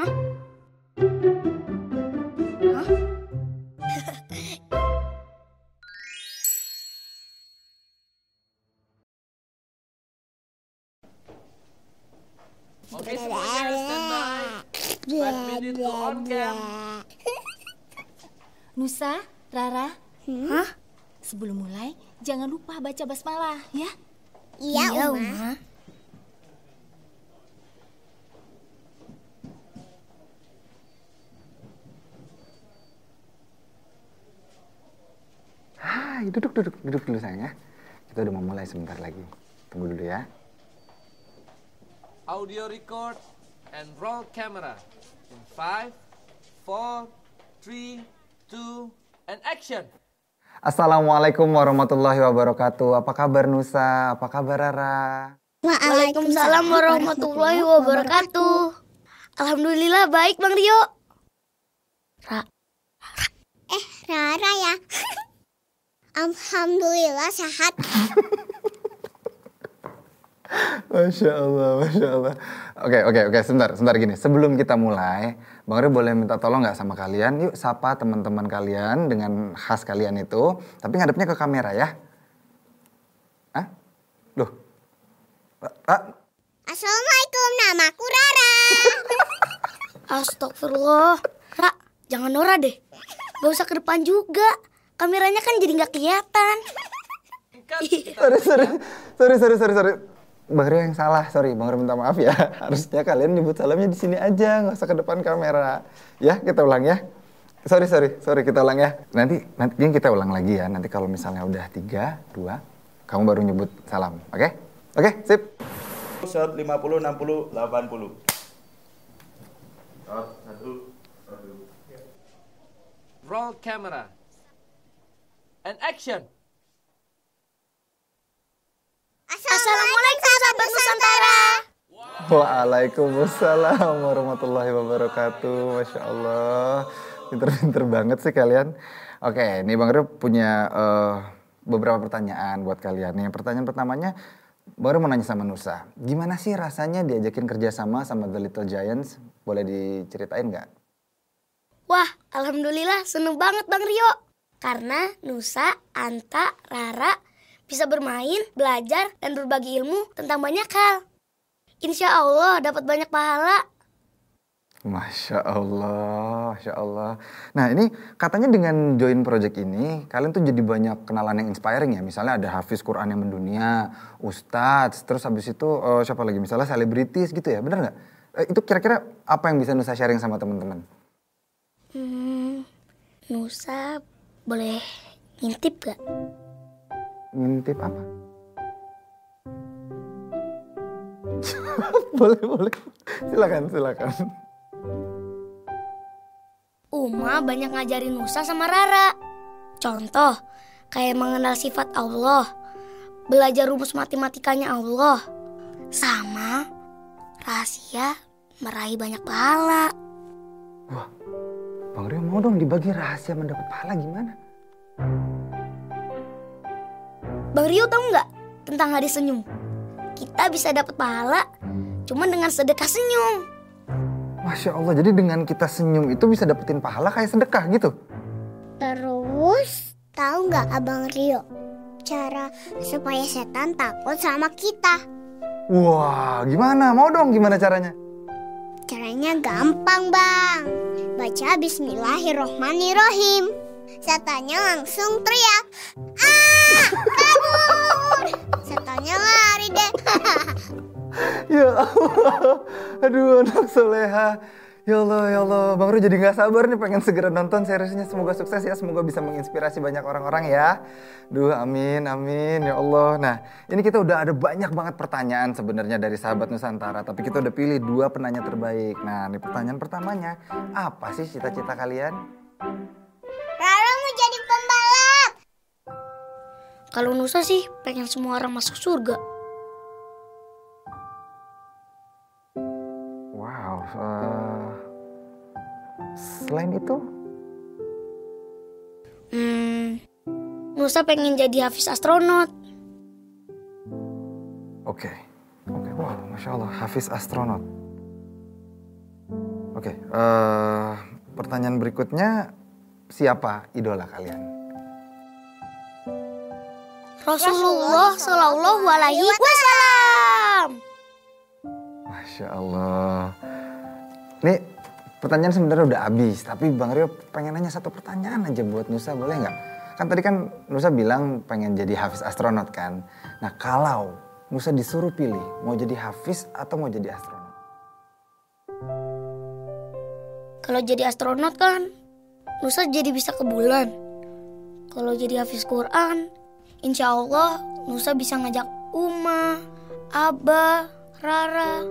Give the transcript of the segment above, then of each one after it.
Hah? Hah? Oke semuanya standby. Five minutes to on cam. Nusa, Rara, Hah? sebelum mulai jangan lupa baca basmalah ya. Iya, Uma. Hai, duduk, duduk, duduk dulu sayang ya. Kita udah mau mulai sebentar lagi. Tunggu dulu ya. Audio record and roll camera. In five, four, three, two, and action. Assalamualaikum warahmatullahi wabarakatuh. Apa kabar Nusa? Apa kabar Rara? Waalaikumsalam warahmatullahi wabarakatuh. Alhamdulillah baik Bang Rio. Ra, Eh, Rara ya. Alhamdulillah sehat. Masya Allah, Masya Allah. Oke, oke, oke. Sebentar, sebentar gini. Sebelum kita mulai, Bang Rio boleh minta tolong nggak sama kalian? Yuk sapa teman-teman kalian dengan khas kalian itu. Tapi ngadepnya ke kamera ya. Hah? Loh? Ah, Assalamualaikum, namaku Rara. astagfirullah. Ra, jangan Nora deh. Gak usah ke depan juga. Kameranya kan jadi nggak kelihatan. Kan sorry, sorry, sorry, sorry, sorry, sorry. Bang Rio yang salah, sorry. Bang Rio minta maaf ya. Harusnya kalian nyebut salamnya di sini aja, nggak usah ke depan kamera. Ya, kita ulang ya. Sorry, sorry, sorry, kita ulang ya. Nanti, nanti ini kita ulang lagi ya. Nanti kalau misalnya udah tiga, dua, kamu baru nyebut salam, oke? Oke, sip. Shot 50, 60, 80. Shot, satu, satu. roll camera. And action. Assalamualaikum sahabat Nusantara. Waalaikumsalam warahmatullahi wabarakatuh. Masya Allah. Pinter-pinter banget sih kalian. Oke, ini Bang Rio punya eh, beberapa pertanyaan buat kalian. Nih, pertanyaan pertamanya, Rio mau nanya sama Nusa. Gimana sih rasanya diajakin kerjasama sama The Little Giants? Boleh diceritain nggak? Wah, alhamdulillah seneng banget Bang Rio. Karena Nusa, Anta, Rara bisa bermain, belajar, dan berbagi ilmu tentang banyak hal. Insya Allah dapat banyak pahala. Masya Allah, Masya Allah. Nah ini katanya dengan join project ini, kalian tuh jadi banyak kenalan yang inspiring ya. Misalnya ada Hafiz Quran yang mendunia, Ustadz, terus habis itu eh, siapa lagi? Misalnya selebritis gitu ya, bener nggak? Eh, itu kira-kira apa yang bisa Nusa sharing sama teman-teman? Hmm, Nusa boleh ngintip gak? Ngintip apa? boleh, boleh. Silakan, silakan. Uma banyak ngajarin Nusa sama Rara. Contoh, kayak mengenal sifat Allah, belajar rumus matematikanya Allah, sama rahasia meraih banyak pahala. Bang Rio mau dong dibagi rahasia mendapat pahala gimana? Bang Rio tahu nggak tentang hari senyum? Kita bisa dapat pahala cuma dengan sedekah senyum. Masya Allah, jadi dengan kita senyum itu bisa dapetin pahala kayak sedekah gitu? Terus, tahu nggak Abang Rio? Cara supaya setan takut sama kita. Wah, gimana? Mau dong gimana caranya? Caranya gampang, Bang. Baca Bismillahirrohmanirrohim. Setannya langsung teriak. Ah, kabur! Setannya lari deh. Ya Allah, aduh anak soleha. Ya Allah, ya Allah. Bang Ru jadi nggak sabar nih pengen segera nonton seriesnya. Semoga sukses ya, semoga bisa menginspirasi banyak orang-orang ya. Duh, amin, amin, ya Allah. Nah, ini kita udah ada banyak banget pertanyaan sebenarnya dari sahabat Nusantara. Tapi kita udah pilih dua penanya terbaik. Nah, ini pertanyaan pertamanya. Apa sih cita-cita kalian? Rara mau jadi pembalap. Kalau Nusa sih pengen semua orang masuk surga. Eh, selain itu, Hmm, Nusa pengen jadi hafiz astronot. Oke, oke, wow, masya Allah, Hafiz astronot. Oke, eh, pertanyaan berikutnya siapa idola kalian? Rasulullah Shallallahu Alaihi Wasallam. Masya Allah. Nih pertanyaan sebenarnya udah habis, tapi Bang Rio pengen nanya satu pertanyaan aja buat Nusa, boleh nggak? Kan tadi kan Nusa bilang pengen jadi hafiz astronot kan. Nah kalau Nusa disuruh pilih mau jadi hafiz atau mau jadi astronot? Kalau jadi astronot kan, Nusa jadi bisa ke bulan. Kalau jadi hafiz Quran, insya Allah Nusa bisa ngajak Uma, Abah, Rara,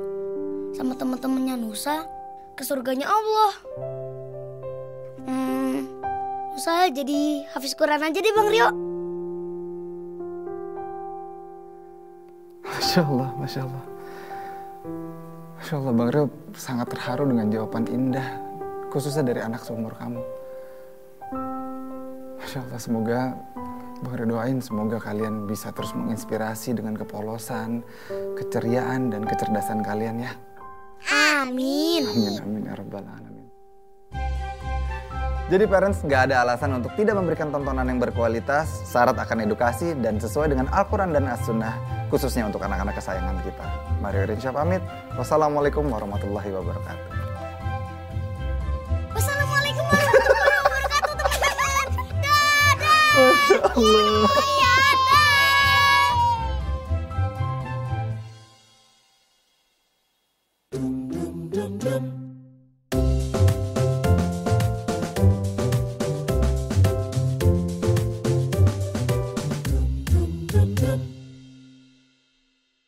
sama teman-temannya Nusa ke surganya Allah. Hmm, Nusa jadi hafiz Quran aja deh Bang Rio. Masya Allah, Masya Allah. Masya Allah, Bang Rio sangat terharu dengan jawaban indah, khususnya dari anak seumur kamu. Masya Allah, semoga Bang Rio doain semoga kalian bisa terus menginspirasi dengan kepolosan, keceriaan, dan kecerdasan kalian ya. Amin. Amin, amin, ya rabbal alamin. Jadi parents nggak ada alasan untuk tidak memberikan tontonan yang berkualitas, syarat akan edukasi, dan sesuai dengan Al-Quran dan As-Sunnah, khususnya untuk anak-anak kesayangan kita. Mario Rinsya pamit. Wassalamualaikum warahmatullahi wabarakatuh. Wassalamualaikum warahmatullahi wabarakatuh teman-teman. Dadah. Masya Allah.